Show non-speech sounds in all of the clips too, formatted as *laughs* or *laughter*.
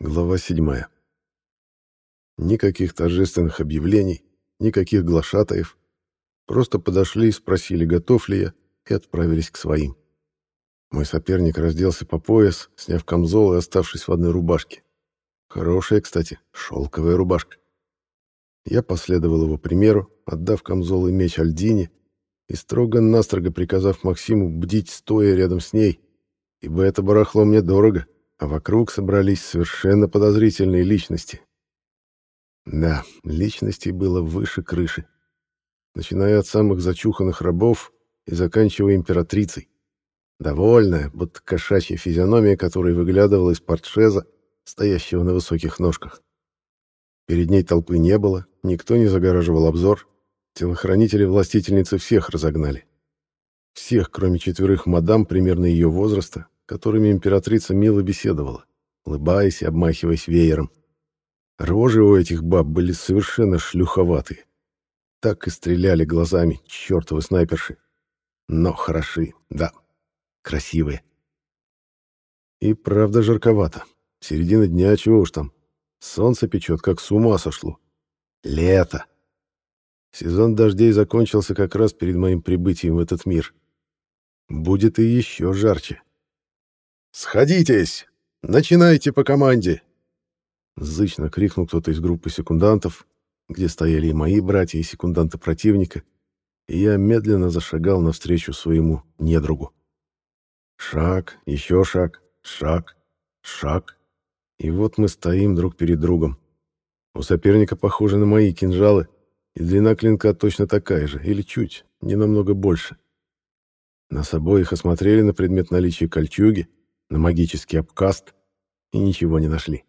Глава 7. Никаких торжественных объявлений, никаких глашатаев. Просто подошли, спросили, готов ли я, и отправились к своим. Мой соперник разделся по пояс, сняв камзол и оставшись в одной рубашке. Хорошая, кстати, шелковая рубашка. Я последовал его примеру, отдав камзол и меч Альдине и строго-настрого приказав Максиму бдить стоя рядом с ней, ибо это барахло мне дорого — а вокруг собрались совершенно подозрительные личности. Да, личностей было выше крыши, начиная от самых зачуханных рабов и заканчивая императрицей. Довольная, будто кошачья физиономия, которая выглядывала из портшеза, стоящего на высоких ножках. Перед ней толпы не было, никто не загораживал обзор, телохранители властительницы всех разогнали. Всех, кроме четверых мадам примерно ее возраста, которыми императрица мило беседовала, улыбаясь и обмахиваясь веером. Рожи у этих баб были совершенно шлюховатые. Так и стреляли глазами чертовы снайперши. Но хороши, да, красивые. И правда жарковато. Середина дня, чего уж там. Солнце печет, как с ума сошло. Лето. Сезон дождей закончился как раз перед моим прибытием в этот мир. Будет и еще жарче. «Сходитесь! Начинайте по команде!» Зычно крикнул кто-то из группы секундантов, где стояли и мои братья, и секунданты противника, и я медленно зашагал навстречу своему недругу. Шаг, еще шаг, шаг, шаг. И вот мы стоим друг перед другом. У соперника похожи на мои кинжалы, и длина клинка точно такая же, или чуть, не намного больше. Нас обоих осмотрели на предмет наличия кольчуги, на магический обкаст и ничего не нашли.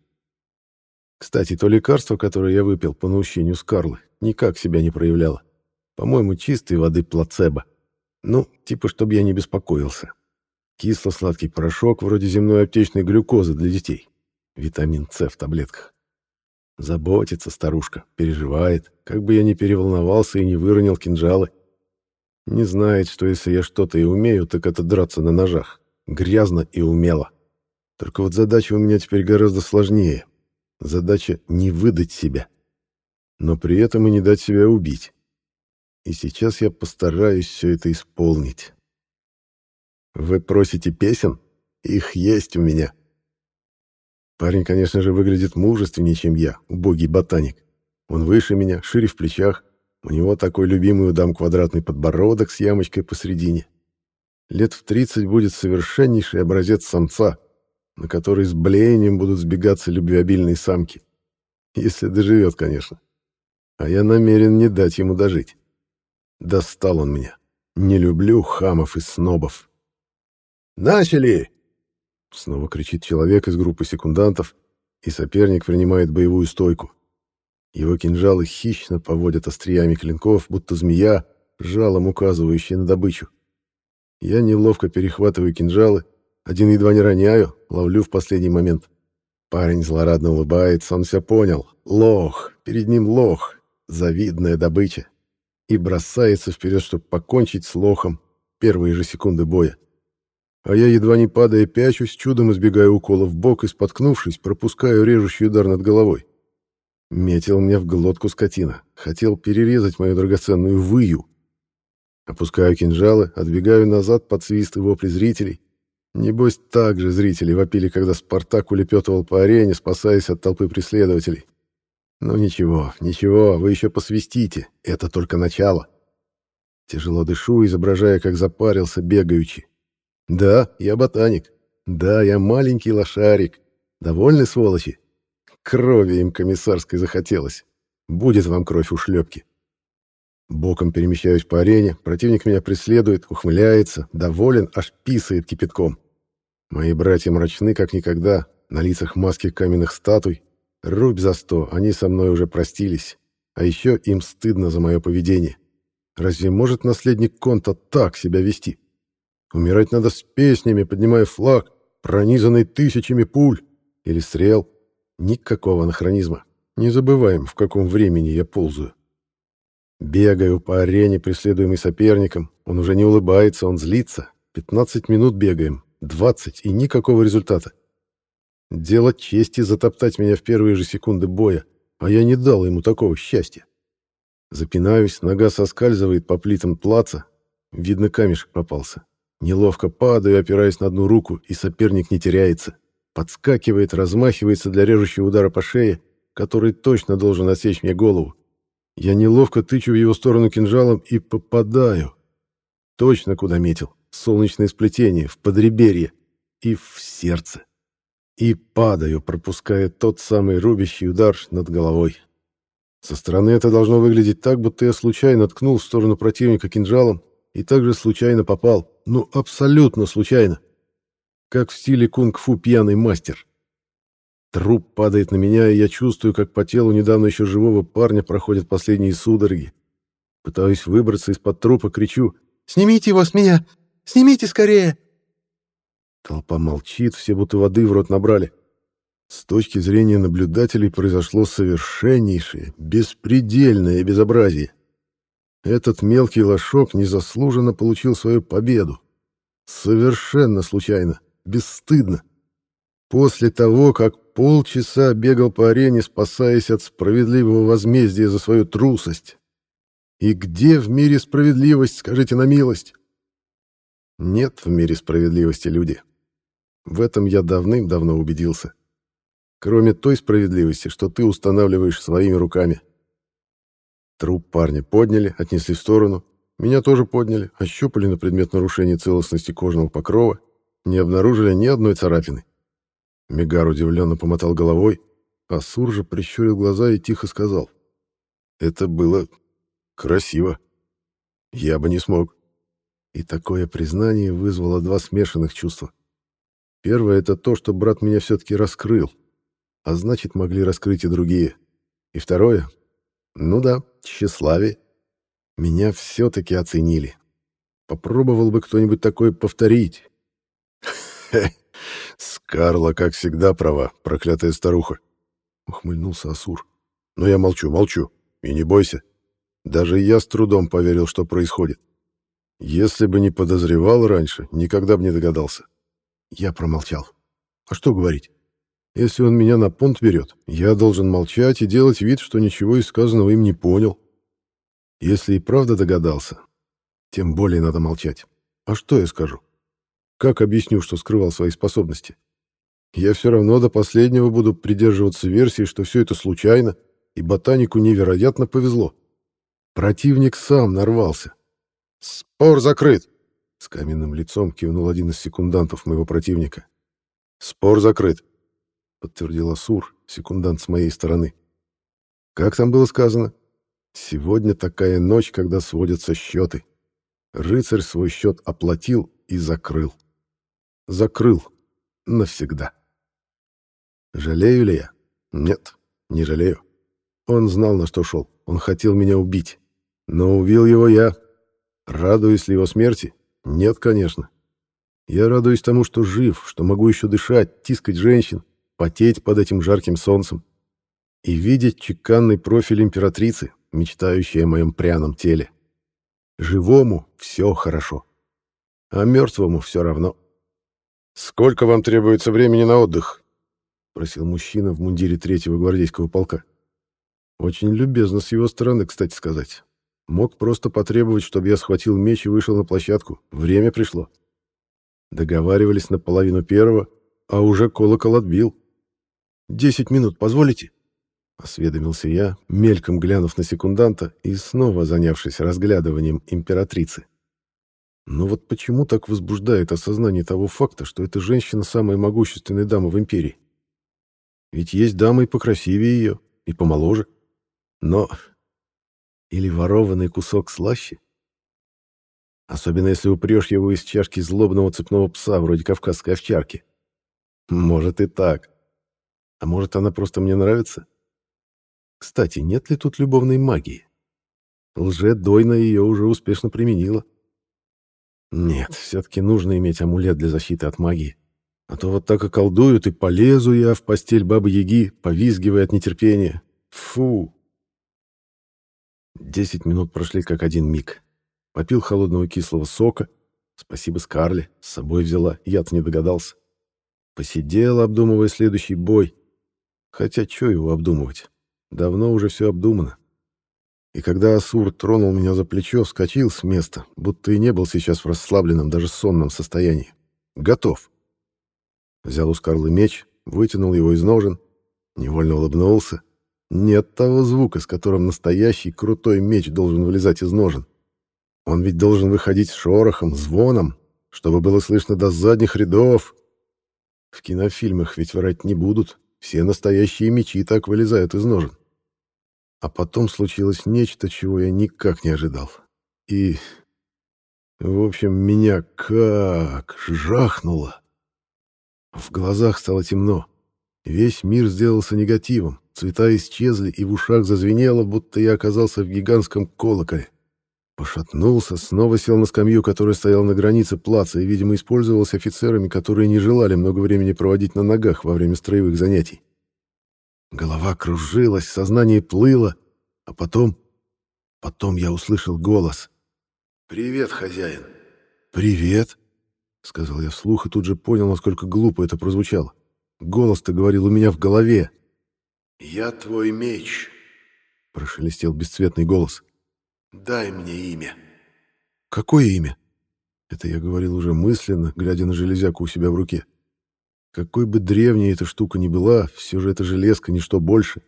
Кстати, то лекарство, которое я выпил по наущению Скарлы, никак себя не проявляло. По-моему, чистой воды плацебо. Ну, типа, чтобы я не беспокоился. Кисло-сладкий порошок, вроде земной аптечной глюкозы для детей. Витамин С в таблетках. Заботится старушка, переживает, как бы я ни переволновался и не выронил кинжалы. Не знает, что если я что-то и умею, так это драться на ножах грязно и умело. Только вот задача у меня теперь гораздо сложнее. Задача не выдать себя, но при этом и не дать себя убить. И сейчас я постараюсь все это исполнить. Вы просите песен? Их есть у меня. Парень, конечно же, выглядит мужественнее, чем я, убогий ботаник. Он выше меня, шире в плечах. У него такой любимый у дам квадратный подбородок с ямочкой посредине лет в 30 будет совершеннейший образец самца, на который с блеянием будут сбегаться любвеобильные самки. Если доживет, конечно. А я намерен не дать ему дожить. Достал он меня. Не люблю хамов и снобов. «Начали!» Снова кричит человек из группы секундантов, и соперник принимает боевую стойку. Его кинжалы хищно поводят остриями клинков, будто змея, жалом указывающая на добычу. Я неловко перехватываю кинжалы, один едва не роняю, ловлю в последний момент. Парень злорадно улыбается, он все понял. Лох, перед ним лох, завидная добыча. И бросается вперед, чтобы покончить с лохом первые же секунды боя. А я, едва не падая, пячусь, чудом избегаю укола в бок и, споткнувшись, пропускаю режущий удар над головой. Метил мне в глотку скотина. Хотел перерезать мою драгоценную выю. Опускаю кинжалы, отбегаю назад под свист и вопли зрителей. Небось, так же зрители вопили, когда Спартак улепетывал по арене, спасаясь от толпы преследователей. Ну ничего, ничего, вы еще посвистите, это только начало. Тяжело дышу, изображая, как запарился, бегаючи. Да, я ботаник. Да, я маленький лошарик. Довольны, сволочи? Крови им комиссарской захотелось. Будет вам кровь у шлепки. Боком перемещаюсь по арене, противник меня преследует, ухмыляется, доволен, аж писает кипятком. Мои братья мрачны, как никогда, на лицах маски каменных статуй. Рубь за сто, они со мной уже простились. А еще им стыдно за мое поведение. Разве может наследник Конта так себя вести? Умирать надо с песнями, поднимая флаг, пронизанный тысячами пуль или стрел. Никакого анахронизма. Не забываем, в каком времени я ползаю. Бегаю по арене, преследуемый соперником. Он уже не улыбается, он злится. 15 минут бегаем, 20 и никакого результата. Дело чести затоптать меня в первые же секунды боя, а я не дал ему такого счастья. Запинаюсь, нога соскальзывает по плитам плаца. Видно, камешек попался. Неловко падаю, опираясь на одну руку, и соперник не теряется. Подскакивает, размахивается для режущего удара по шее, который точно должен отсечь мне голову. Я неловко тычу в его сторону кинжалом и попадаю. Точно куда метил. солнечное сплетение, в подреберье и в сердце. И падаю, пропуская тот самый рубящий удар над головой. Со стороны это должно выглядеть так, будто я случайно ткнул в сторону противника кинжалом и также случайно попал. Ну, абсолютно случайно. Как в стиле кунг-фу пьяный мастер. Труп падает на меня, и я чувствую, как по телу недавно еще живого парня проходят последние судороги. Пытаюсь выбраться из-под трупа, кричу «Снимите его с меня! Снимите скорее!» Толпа молчит, все будто воды в рот набрали. С точки зрения наблюдателей произошло совершеннейшее, беспредельное безобразие. Этот мелкий лошок незаслуженно получил свою победу. Совершенно случайно, бесстыдно. После того, как полчаса бегал по арене, спасаясь от справедливого возмездия за свою трусость. И где в мире справедливость, скажите на милость? Нет в мире справедливости, люди. В этом я давным-давно убедился. Кроме той справедливости, что ты устанавливаешь своими руками. Труп парня подняли, отнесли в сторону. Меня тоже подняли, ощупали на предмет нарушения целостности кожного покрова, не обнаружили ни одной царапины. Мегар удивленно помотал головой, а Сур же прищурил глаза и тихо сказал. «Это было красиво. Я бы не смог». И такое признание вызвало два смешанных чувства. Первое — это то, что брат меня все-таки раскрыл, а значит, могли раскрыть и другие. И второе — ну да, тщеславие. Меня все-таки оценили. Попробовал бы кто-нибудь такое повторить. *laughs* Скарла, как всегда, права, проклятая старуха. Ухмыльнулся Асур. Но я молчу, молчу. И не бойся. Даже я с трудом поверил, что происходит. Если бы не подозревал раньше, никогда бы не догадался. Я промолчал. А что говорить? Если он меня на понт берет, я должен молчать и делать вид, что ничего из сказанного им не понял. Если и правда догадался, тем более надо молчать. А что я скажу? Как объясню, что скрывал свои способности? Я все равно до последнего буду придерживаться версии, что все это случайно, и ботанику невероятно повезло. Противник сам нарвался. «Спор закрыт!» — с каменным лицом кивнул один из секундантов моего противника. «Спор закрыт!» — подтвердил Асур, секундант с моей стороны. «Как там было сказано? Сегодня такая ночь, когда сводятся счеты. Рыцарь свой счет оплатил и закрыл. Закрыл. Навсегда. Жалею ли я? Нет, не жалею. Он знал, на что шел. Он хотел меня убить. Но убил его я. Радуюсь ли его смерти? Нет, конечно. Я радуюсь тому, что жив, что могу еще дышать, тискать женщин, потеть под этим жарким солнцем и видеть чеканный профиль императрицы, мечтающей о моем пряном теле. Живому все хорошо, а мертвому все равно. «Сколько вам требуется времени на отдых?» — просил мужчина в мундире третьего гвардейского полка. Очень любезно с его стороны, кстати сказать. Мог просто потребовать, чтобы я схватил меч и вышел на площадку. Время пришло. Договаривались на половину первого, а уже колокол отбил. «Десять минут, позволите?» Осведомился я, мельком глянув на секунданта и снова занявшись разглядыванием императрицы. Но вот почему так возбуждает осознание того факта, что эта женщина самая могущественная дама в империи? Ведь есть дамы и покрасивее ее, и помоложе. Но... Или ворованный кусок слаще? Особенно если упрешь его из чашки злобного цепного пса, вроде кавказской овчарки. Может и так. А может, она просто мне нравится? Кстати, нет ли тут любовной магии? Лже-дойна ее уже успешно применила. Нет, все-таки нужно иметь амулет для защиты от магии. А то вот так и колдуют, и полезу я в постель бабы-яги, повизгивая от нетерпения. Фу! Десять минут прошли как один миг. Попил холодного кислого сока. Спасибо Скарле, с собой взяла, я-то не догадался. Посидел, обдумывая следующий бой. Хотя что его обдумывать? Давно уже все обдумано. И когда Асур тронул меня за плечо, вскочил с места, будто и не был сейчас в расслабленном, даже сонном состоянии. Готов. Взял у Скарлы меч, вытянул его из ножен, невольно улыбнулся. Нет того звука, с которым настоящий крутой меч должен вылезать из ножен. Он ведь должен выходить с шорохом, звоном, чтобы было слышно до задних рядов. В кинофильмах ведь врать не будут, все настоящие мечи так вылезают из ножен. А потом случилось нечто, чего я никак не ожидал. И... В общем, меня как жахнуло. В глазах стало темно. Весь мир сделался негативом, цвета исчезли, и в ушах зазвенело, будто я оказался в гигантском колоколе. Пошатнулся, снова сел на скамью, которая стояла на границе плаца и, видимо, использовалась офицерами, которые не желали много времени проводить на ногах во время строевых занятий. Голова кружилась, сознание плыло, а потом... Потом я услышал голос. «Привет, хозяин!» «Привет!» — сказал я вслух и тут же понял, насколько глупо это прозвучало. Голос-то говорил у меня в голове. «Я твой меч!» — прошелестел бесцветный голос. «Дай мне имя». «Какое имя?» Это я говорил уже мысленно, глядя на железяку у себя в руке. Какой бы древней эта штука ни была, все же это железка, ничто больше.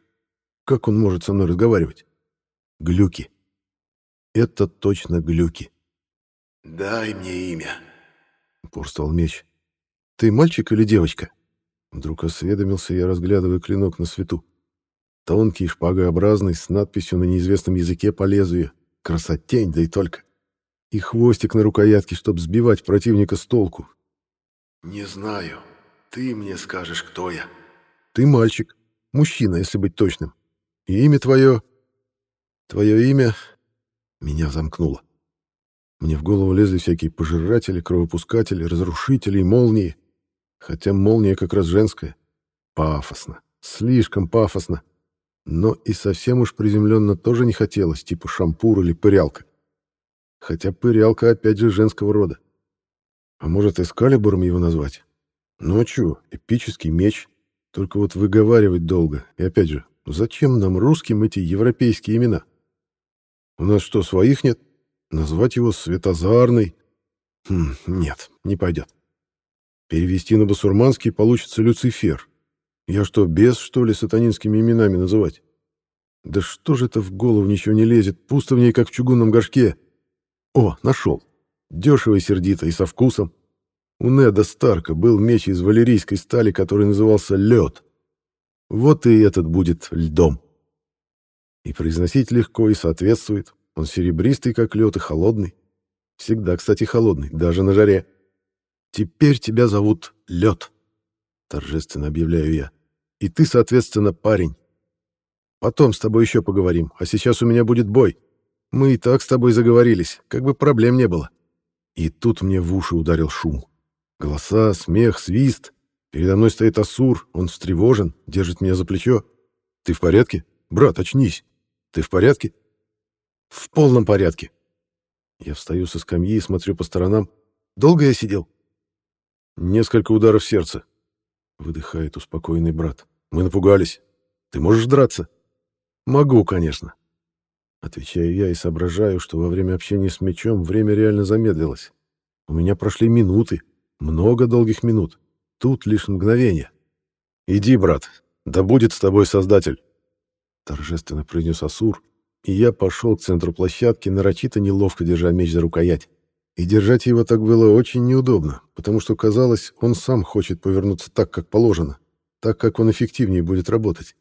Как он может со мной разговаривать? Глюки. Это точно глюки. «Дай мне имя», — упорствовал меч. «Ты мальчик или девочка?» Вдруг осведомился я, разглядывая клинок на свету. Тонкий, шпагообразный, с надписью на неизвестном языке по лезвию. Красотень, да и только. И хвостик на рукоятке, чтобы сбивать противника с толку. «Не знаю», ты мне скажешь, кто я. Ты мальчик. Мужчина, если быть точным. И имя твое... Твое имя... Меня замкнуло. Мне в голову лезли всякие пожиратели, кровопускатели, разрушители и молнии. Хотя молния как раз женская. Пафосно. Слишком пафосно. Но и совсем уж приземленно тоже не хотелось, типа шампур или пырялка. Хотя пырялка опять же женского рода. А может, эскалибуром его назвать? Ну чё, эпический меч. Только вот выговаривать долго. И опять же, зачем нам, русским, эти европейские имена? У нас что, своих нет? Назвать его Светозарный? Хм, нет, не пойдет. Перевести на басурманский получится Люцифер. Я что, без, что ли, сатанинскими именами называть? Да что же это в голову ничего не лезет, пусто в ней, как в чугунном горшке. О, нашел. Дешево и сердито, и со вкусом. У Неда Старка был меч из валерийской стали, который назывался «Лед». Вот и этот будет льдом. И произносить легко, и соответствует. Он серебристый, как лед, и холодный. Всегда, кстати, холодный, даже на жаре. «Теперь тебя зовут Лед», — торжественно объявляю я. «И ты, соответственно, парень. Потом с тобой еще поговорим, а сейчас у меня будет бой. Мы и так с тобой заговорились, как бы проблем не было». И тут мне в уши ударил шум. Голоса, смех, свист. Передо мной стоит Асур, он встревожен, держит меня за плечо. «Ты в порядке? Брат, очнись! Ты в порядке?» «В полном порядке!» Я встаю со скамьи и смотрю по сторонам. «Долго я сидел?» «Несколько ударов сердца», — выдыхает успокоенный брат. «Мы напугались. Ты можешь драться?» «Могу, конечно». Отвечаю я и соображаю, что во время общения с мечом время реально замедлилось. У меня прошли минуты, много долгих минут. Тут лишь мгновение. «Иди, брат, да будет с тобой Создатель!» Торжественно произнес Асур, и я пошел к центру площадки, нарочито неловко держа меч за рукоять. И держать его так было очень неудобно, потому что казалось, он сам хочет повернуться так, как положено, так, как он эффективнее будет работать.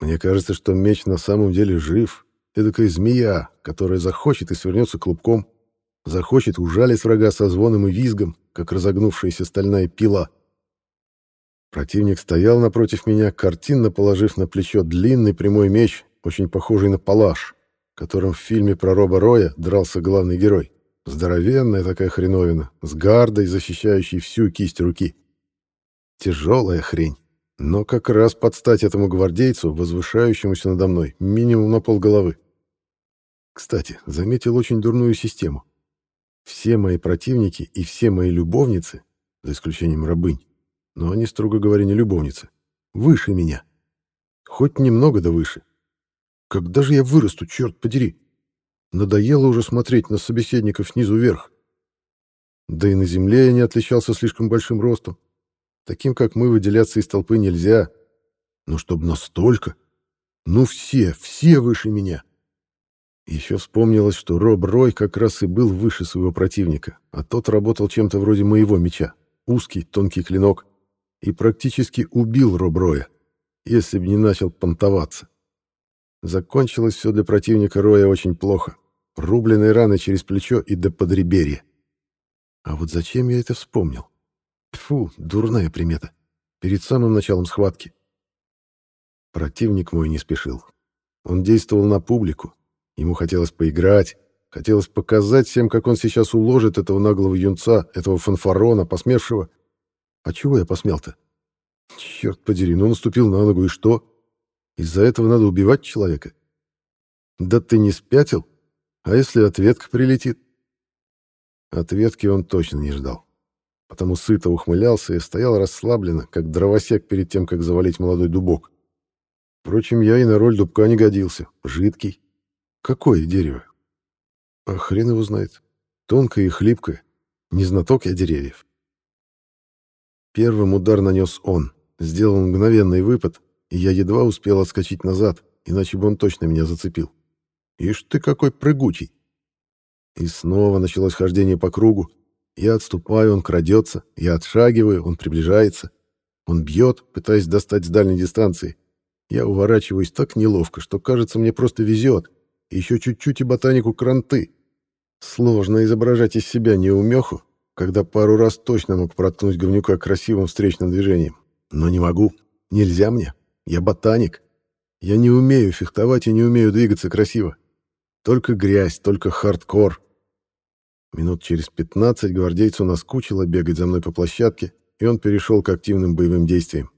Мне кажется, что меч на самом деле жив, эдакая змея, которая захочет и свернется клубком, захочет ужалить врага со звоном и визгом, как разогнувшаяся стальная пила. Противник стоял напротив меня, картинно положив на плечо длинный прямой меч, очень похожий на палаш, которым в фильме про Роба Роя дрался главный герой. Здоровенная такая хреновина, с гардой, защищающей всю кисть руки. Тяжелая хрень, но как раз под стать этому гвардейцу, возвышающемуся надо мной, минимум на полголовы. Кстати, заметил очень дурную систему. Все мои противники и все мои любовницы, за исключением рабынь, но они, строго говоря, не любовницы. Выше меня. Хоть немного да выше. Когда же я вырасту, черт подери? Надоело уже смотреть на собеседников снизу вверх. Да и на земле я не отличался слишком большим ростом. Таким, как мы, выделяться из толпы нельзя. Но чтоб настолько... Ну все, все выше меня. Еще вспомнилось, что Роб Рой как раз и был выше своего противника, а тот работал чем-то вроде моего меча. Узкий, тонкий клинок. И практически убил Роб Роя, если бы не начал понтоваться. Закончилось все для противника Роя очень плохо. Рубленные раны через плечо и до подреберья. А вот зачем я это вспомнил? Фу, дурная примета. Перед самым началом схватки. Противник мой не спешил. Он действовал на публику. Ему хотелось поиграть, хотелось показать всем, как он сейчас уложит этого наглого юнца, этого фанфарона, посмевшего. А чего я посмел-то? Черт подери, ну наступил на ногу, и что? Из-за этого надо убивать человека? Да ты не спятил? А если ответка прилетит? Ответки он точно не ждал. Потому сыто ухмылялся и стоял расслабленно, как дровосек перед тем, как завалить молодой дубок. Впрочем, я и на роль дубка не годился. Жидкий. Какое дерево? А хрен его знает. Тонкое и хлипкое. Не знаток я деревьев. Первым удар нанес он. Сделал мгновенный выпад, и я едва успел отскочить назад, иначе бы он точно меня зацепил. Ишь ты какой прыгучий! И снова началось хождение по кругу. Я отступаю, он крадется, я отшагиваю, он приближается. Он бьет, пытаясь достать с дальней дистанции. Я уворачиваюсь так неловко, что, кажется, мне просто везет. Еще чуть-чуть и ботанику кранты. Сложно изображать из себя неумеху, когда пару раз точно мог проткнуть говнюка красивым встречным движением. Но не могу. Нельзя мне. Я ботаник. Я не умею фехтовать и не умею двигаться красиво. Только грязь, только хардкор. Минут через пятнадцать гвардейцу наскучило бегать за мной по площадке, и он перешел к активным боевым действиям.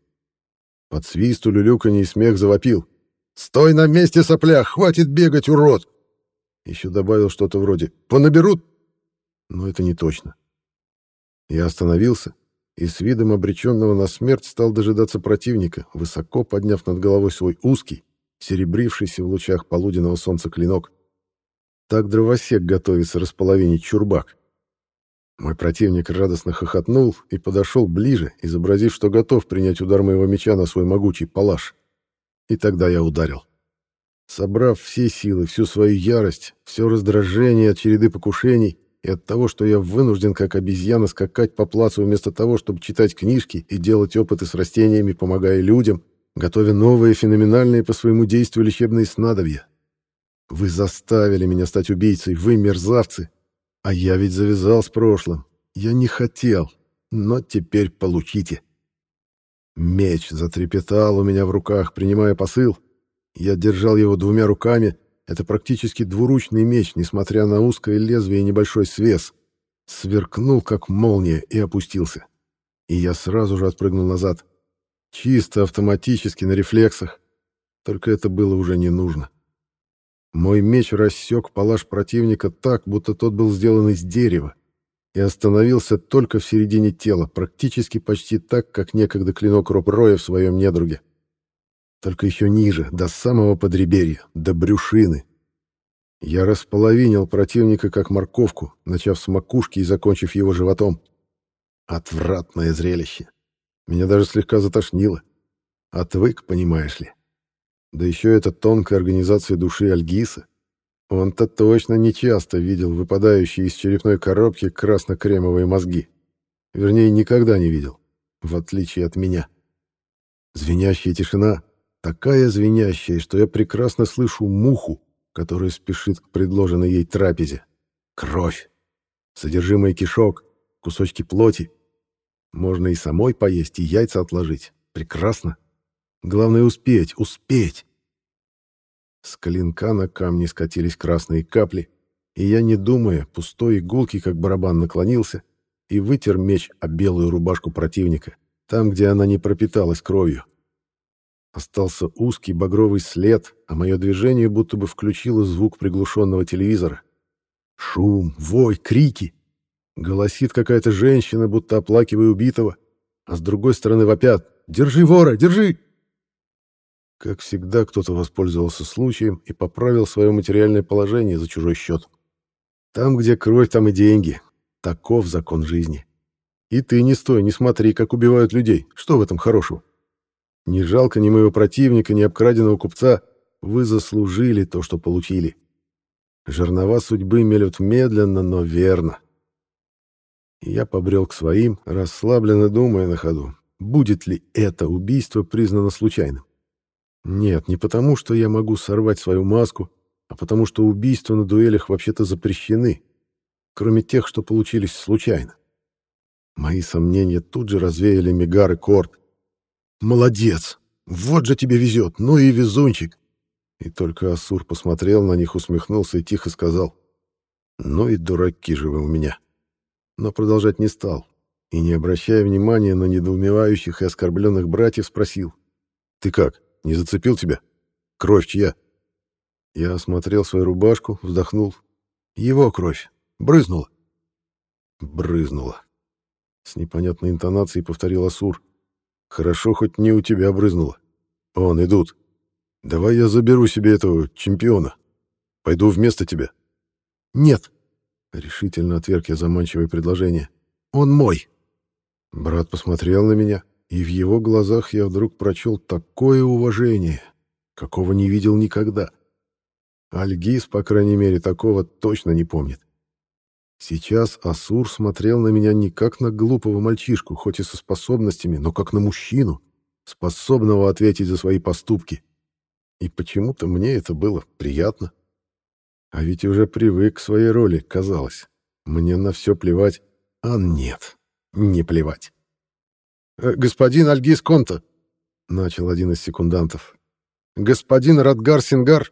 Под свист, улюлюканье и смех завопил. «Стой на месте, сопля! Хватит бегать, урод!» Еще добавил что-то вроде «Понаберут!» Но это не точно. Я остановился и с видом обреченного на смерть стал дожидаться противника, высоко подняв над головой свой узкий, серебрившийся в лучах полуденного солнца клинок. Так дровосек готовится располовинить чурбак. Мой противник радостно хохотнул и подошел ближе, изобразив, что готов принять удар моего меча на свой могучий палаш. И тогда я ударил. Собрав все силы, всю свою ярость, все раздражение от череды покушений и от того, что я вынужден как обезьяна скакать по плацу вместо того, чтобы читать книжки и делать опыты с растениями, помогая людям, готовя новые феноменальные по своему действию лечебные снадобья. Вы заставили меня стать убийцей, вы мерзавцы, а я ведь завязал с прошлым. Я не хотел, но теперь получите. Меч затрепетал у меня в руках, принимая посыл. Я держал его двумя руками. Это практически двуручный меч, несмотря на узкое лезвие и небольшой свес. Сверкнул, как молния, и опустился. И я сразу же отпрыгнул назад. Чисто автоматически, на рефлексах. Только это было уже не нужно. Мой меч рассек палаш противника так, будто тот был сделан из дерева, и остановился только в середине тела, практически почти так, как некогда клинок Роб-Роя в своем недруге. Только еще ниже, до самого подреберья, до брюшины. Я располовинил противника как морковку, начав с макушки и закончив его животом. Отвратное зрелище. Меня даже слегка затошнило. Отвык, понимаешь ли. Да еще эта тонкая организация души Альгиса. Он-то точно не часто видел выпадающие из черепной коробки красно-кремовые мозги. Вернее, никогда не видел, в отличие от меня. Звенящая тишина, такая звенящая, что я прекрасно слышу муху, которая спешит к предложенной ей трапезе. Кровь, содержимое кишок, кусочки плоти. Можно и самой поесть, и яйца отложить. Прекрасно. Главное успеть, успеть. С клинка на камни скатились красные капли, и я, не думая, пустой и как барабан, наклонился и вытер меч о белую рубашку противника, там, где она не пропиталась кровью. Остался узкий багровый след, а мое движение будто бы включило звук приглушенного телевизора. Шум, вой, крики. Голосит какая-то женщина, будто оплакивая убитого, а с другой стороны вопят «Держи вора, держи!». Как всегда, кто-то воспользовался случаем и поправил свое материальное положение за чужой счет. Там, где кровь, там и деньги. Таков закон жизни. И ты не стой, не смотри, как убивают людей. Что в этом хорошего? Не жалко ни моего противника, ни обкраденного купца. Вы заслужили то, что получили. Жернова судьбы мелют медленно, но верно. Я побрел к своим, расслабленно думая на ходу, будет ли это убийство признано случайным. Нет, не потому, что я могу сорвать свою маску, а потому что убийства на дуэлях вообще-то запрещены, кроме тех, что получились случайно. Мои сомнения тут же развеяли Мегар и Корт. «Молодец! Вот же тебе везет! Ну и везунчик!» И только Асур посмотрел на них, усмехнулся и тихо сказал. «Ну и дураки же вы у меня!» Но продолжать не стал, и, не обращая внимания на недоумевающих и оскорбленных братьев, спросил. «Ты как?» Не зацепил тебя? Кровь чья?» Я осмотрел свою рубашку, вздохнул. «Его кровь. Брызнула». «Брызнула». С непонятной интонацией повторил Асур. «Хорошо, хоть не у тебя брызнула. Он, идут. Давай я заберу себе этого чемпиона. Пойду вместо тебя». «Нет», — решительно отверг я заманчивое предложение. «Он мой». Брат посмотрел на меня, и в его глазах я вдруг прочел такое уважение, какого не видел никогда. Альгиз, по крайней мере, такого точно не помнит. Сейчас Асур смотрел на меня не как на глупого мальчишку, хоть и со способностями, но как на мужчину, способного ответить за свои поступки. И почему-то мне это было приятно. А ведь уже привык к своей роли, казалось. Мне на все плевать, а нет, не плевать. Э, «Господин Альгиз Конта», — начал один из секундантов, — «господин Радгар Сингар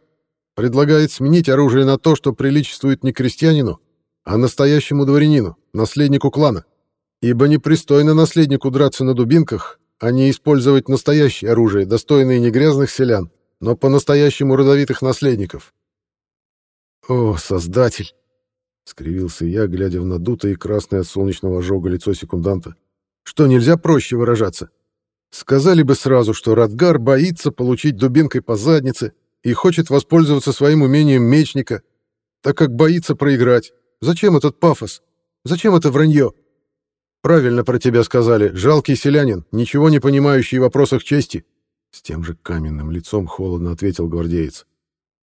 предлагает сменить оружие на то, что приличествует не крестьянину, а настоящему дворянину, наследнику клана, ибо непристойно наследнику драться на дубинках, а не использовать настоящее оружие, достойное не грязных селян, но по-настоящему родовитых наследников». «О, Создатель!» — скривился я, глядя в надутое и красное от солнечного ожога лицо секунданта. Что, нельзя проще выражаться? Сказали бы сразу, что Радгар боится получить дубинкой по заднице и хочет воспользоваться своим умением мечника, так как боится проиграть. Зачем этот пафос? Зачем это вранье? Правильно про тебя сказали. Жалкий селянин, ничего не понимающий в вопросах чести. С тем же каменным лицом холодно ответил гвардеец.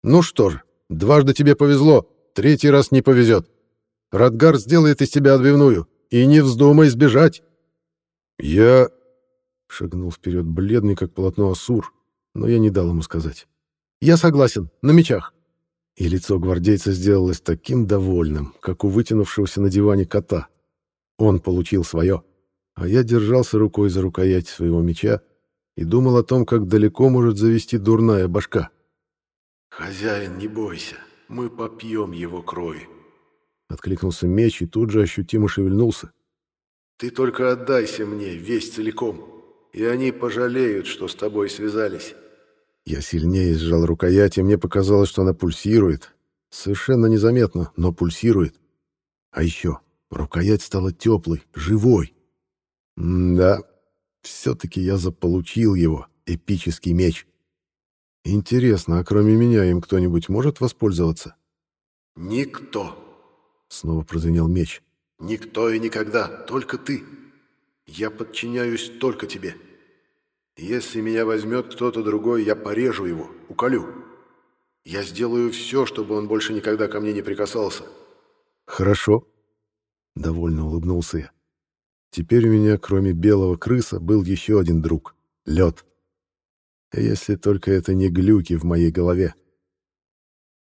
Ну что же, дважды тебе повезло, третий раз не повезет. Радгар сделает из тебя отбивную, и не вздумай сбежать. «Я...» — шагнул вперед бледный, как полотно Асур, но я не дал ему сказать. «Я согласен, на мечах». И лицо гвардейца сделалось таким довольным, как у вытянувшегося на диване кота. Он получил свое, а я держался рукой за рукоять своего меча и думал о том, как далеко может завести дурная башка. «Хозяин, не бойся, мы попьем его крови», — откликнулся меч и тут же ощутимо шевельнулся. Ты только отдайся мне весь целиком, и они пожалеют, что с тобой связались». Я сильнее сжал рукоять, и мне показалось, что она пульсирует. Совершенно незаметно, но пульсирует. А еще рукоять стала теплой, живой. М да, все-таки я заполучил его, эпический меч. Интересно, а кроме меня им кто-нибудь может воспользоваться? «Никто», — снова прозвенел меч. Никто и никогда, только ты. Я подчиняюсь только тебе. Если меня возьмет кто-то другой, я порежу его, уколю. Я сделаю все, чтобы он больше никогда ко мне не прикасался. Хорошо. Довольно улыбнулся я. Теперь у меня, кроме белого крыса, был еще один друг — лед. Если только это не глюки в моей голове.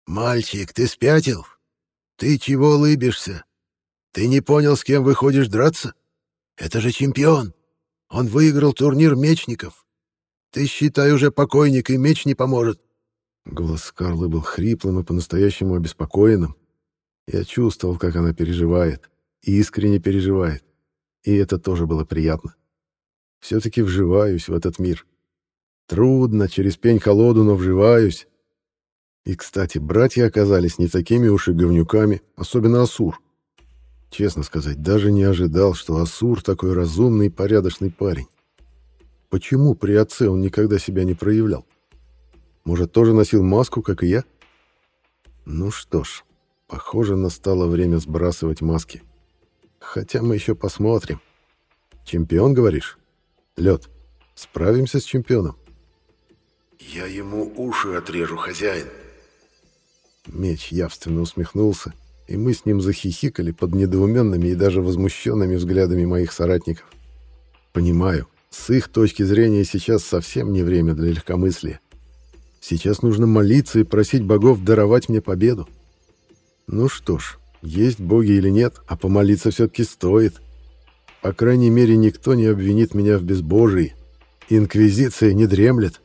«Мальчик, ты спятил? Ты чего улыбишься? Ты не понял, с кем выходишь драться? Это же чемпион. Он выиграл турнир мечников. Ты, считай, уже покойник, и меч не поможет. Голос Карлы был хриплым и по-настоящему обеспокоенным. Я чувствовал, как она переживает, искренне переживает. И это тоже было приятно. Все-таки вживаюсь в этот мир. Трудно, через пень-колоду, но вживаюсь. И, кстати, братья оказались не такими уж и говнюками, особенно Асур. Честно сказать, даже не ожидал, что Асур такой разумный и порядочный парень. Почему при отце он никогда себя не проявлял? Может, тоже носил маску, как и я? Ну что ж, похоже, настало время сбрасывать маски. Хотя мы еще посмотрим. Чемпион, говоришь? Лед, справимся с чемпионом? Я ему уши отрежу, хозяин. Меч явственно усмехнулся, и мы с ним захихикали под недоуменными и даже возмущенными взглядами моих соратников. Понимаю, с их точки зрения сейчас совсем не время для легкомыслия. Сейчас нужно молиться и просить богов даровать мне победу. Ну что ж, есть боги или нет, а помолиться все-таки стоит. По крайней мере, никто не обвинит меня в безбожии. Инквизиция не дремлет.